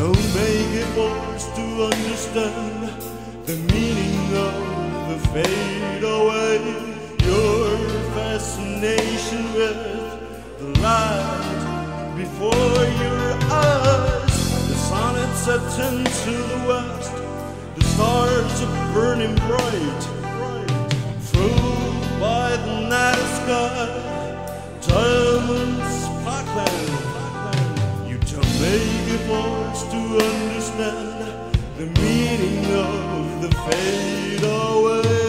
Don't make it worse to understand the meaning of the fade away. Your fascination with the light before your eyes. The sun it set into the west. The stars are burning bright. Through by the night sky, diamonds sparkling may be forced to understand the meaning of the fade away.